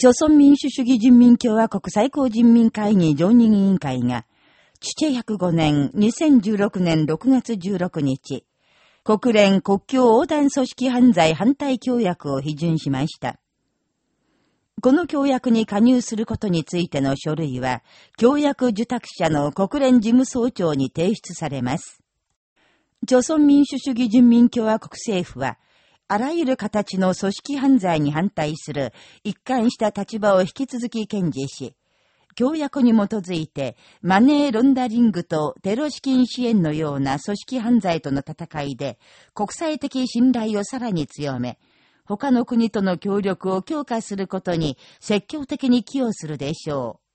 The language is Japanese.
朝鮮民主主義人民共和国最高人民会議常任委員会が、父105年2016年6月16日、国連国境横断組織犯罪反対協約を批准しました。この協約に加入することについての書類は、協約受託者の国連事務総長に提出されます。朝鮮民主主義人民共和国政府は、あらゆる形の組織犯罪に反対する一貫した立場を引き続き堅持し、協約に基づいて、マネーロンダリングとテロ資金支援のような組織犯罪との戦いで、国際的信頼をさらに強め、他の国との協力を強化することに積極的に寄与するでしょう。